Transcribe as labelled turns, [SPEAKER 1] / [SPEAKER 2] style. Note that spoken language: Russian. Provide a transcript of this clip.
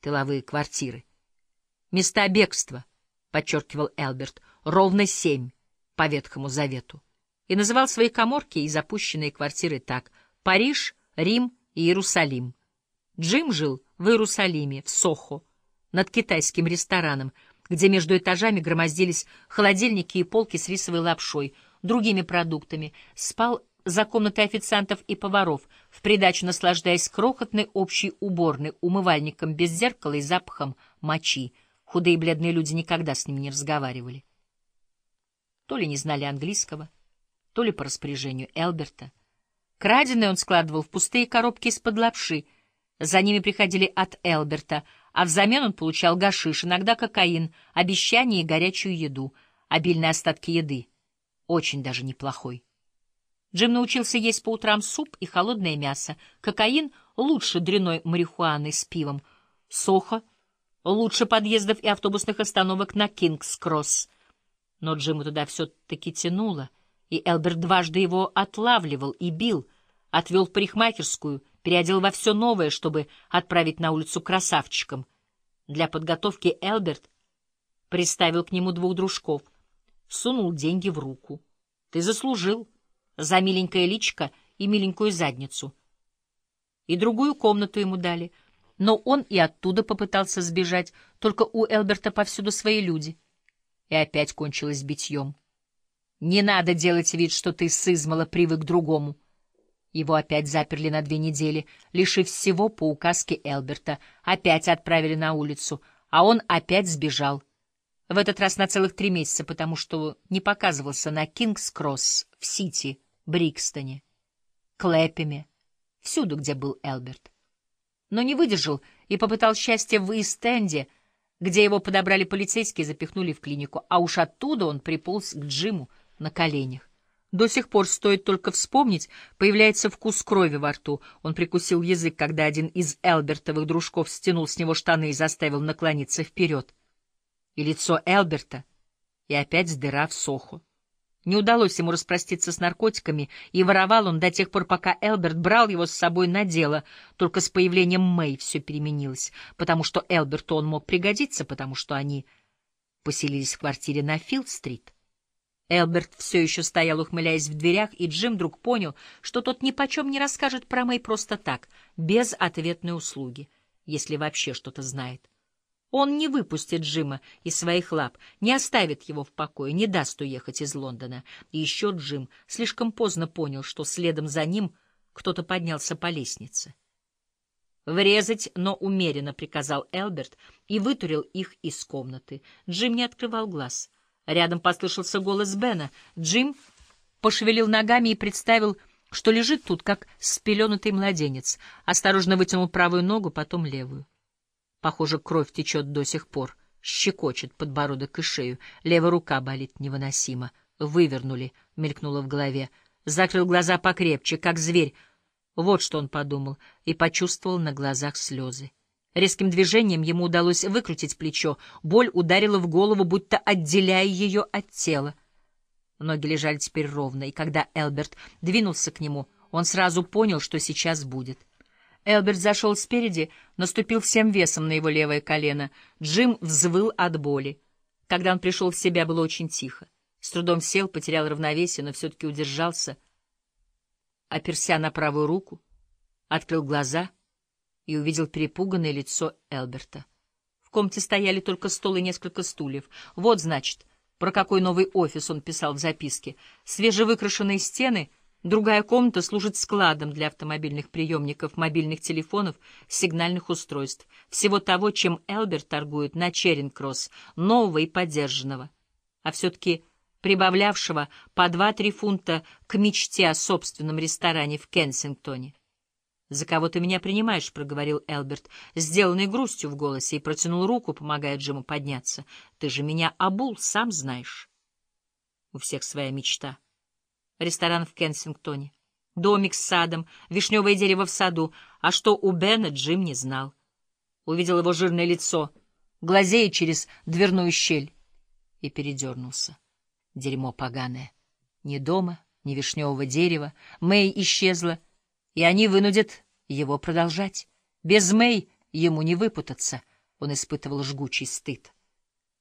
[SPEAKER 1] тыловые квартиры. Места бегства, — подчеркивал Элберт, — ровно семь по Ветхому Завету. И называл свои коморки и запущенные квартиры так — Париж, Рим и Иерусалим. Джим жил в Иерусалиме, в Сохо, над китайским рестораном, где между этажами громоздились холодильники и полки с рисовой лапшой, другими продуктами, спал за комнатой официантов и поваров, в придачу наслаждаясь крохотной общей уборной, умывальником без зеркала и запахом мочи. Худые бледные люди никогда с ними не разговаривали. То ли не знали английского, то ли по распоряжению Элберта. Краденое он складывал в пустые коробки из-под лапши. За ними приходили от Элберта, а взамен он получал гашиш, иногда кокаин, обещания и горячую еду, обильные остатки еды. Очень даже неплохой. Джим научился есть по утрам суп и холодное мясо. Кокаин лучше дряной марихуаны с пивом. Сохо лучше подъездов и автобусных остановок на Кингс-Кросс. Но Джиму туда все-таки тянуло, и Элберт дважды его отлавливал и бил, отвел в парикмахерскую, переодел во все новое, чтобы отправить на улицу красавчиком. Для подготовки Элберт приставил к нему двух дружков, сунул деньги в руку. — Ты заслужил за миленькое личико и миленькую задницу. И другую комнату ему дали, но он и оттуда попытался сбежать, только у Элберта повсюду свои люди. И опять кончилось битьем. Не надо делать вид, что ты сызмала привык к другому. Его опять заперли на две недели, лишив всего по указке Элберта, опять отправили на улицу, а он опять сбежал. В этот раз на целых три месяца, потому что не показывался на Кингс-Кросс в Сити, Брикстоне, Клэпеме, всюду, где был Элберт. Но не выдержал и попытал счастье в Истенде, где его подобрали полицейские и запихнули в клинику, а уж оттуда он приполз к Джиму на коленях. До сих пор, стоит только вспомнить, появляется вкус крови во рту. Он прикусил язык, когда один из Элбертовых дружков стянул с него штаны и заставил наклониться вперед. И лицо Элберта, и опять дыра в соху. Не удалось ему распроститься с наркотиками, и воровал он до тех пор, пока Элберт брал его с собой на дело. Только с появлением Мэй все переменилось, потому что Элберту он мог пригодиться, потому что они поселились в квартире на Филд-стрит. Элберт все еще стоял, ухмыляясь в дверях, и Джим вдруг понял, что тот ни почем не расскажет про Мэй просто так, без ответной услуги, если вообще что-то знает. Он не выпустит Джима из своих лап, не оставит его в покое, не даст уехать из Лондона. И еще Джим слишком поздно понял, что следом за ним кто-то поднялся по лестнице. «Врезать, но умеренно», — приказал Элберт и вытурил их из комнаты. Джим не открывал глаз. Рядом послышался голос Бена. Джим пошевелил ногами и представил, что лежит тут, как спеленутый младенец. Осторожно вытянул правую ногу, потом левую. Похоже, кровь течет до сих пор. Щекочет подбородок и шею. Левая рука болит невыносимо. Вывернули, мелькнуло в голове. Закрыл глаза покрепче, как зверь. Вот что он подумал, и почувствовал на глазах слезы. Резким движением ему удалось выкрутить плечо. Боль ударила в голову, будто отделяя ее от тела. Ноги лежали теперь ровно, и когда Элберт двинулся к нему, он сразу понял, что сейчас будет. Элберт зашел спереди, наступил всем весом на его левое колено. Джим взвыл от боли. Когда он пришел в себя, было очень тихо. С трудом сел, потерял равновесие, но все-таки удержался. Оперся на правую руку, открыл глаза и увидел перепуганное лицо Элберта. В комнате стояли только стол и несколько стульев. Вот, значит, про какой новый офис он писал в записке. Свежевыкрашенные стены — Другая комната служит складом для автомобильных приемников, мобильных телефонов, сигнальных устройств, всего того, чем Элберт торгует на Черинг-Кросс, нового и поддержанного, а все-таки прибавлявшего по 2-3 фунта к мечте о собственном ресторане в Кенсингтоне. «За кого ты меня принимаешь?» — проговорил Элберт, сделанный грустью в голосе, и протянул руку, помогая Джиму подняться. «Ты же меня обул, сам знаешь». У всех своя мечта ресторан в Кенсингтоне, домик с садом, вишневое дерево в саду, а что у Бена Джим не знал. Увидел его жирное лицо, глазея через дверную щель, и передернулся. Дерьмо поганое. Ни дома, ни вишневого дерева. Мэй исчезла, и они вынудят его продолжать. Без Мэй ему не выпутаться, он испытывал жгучий стыд.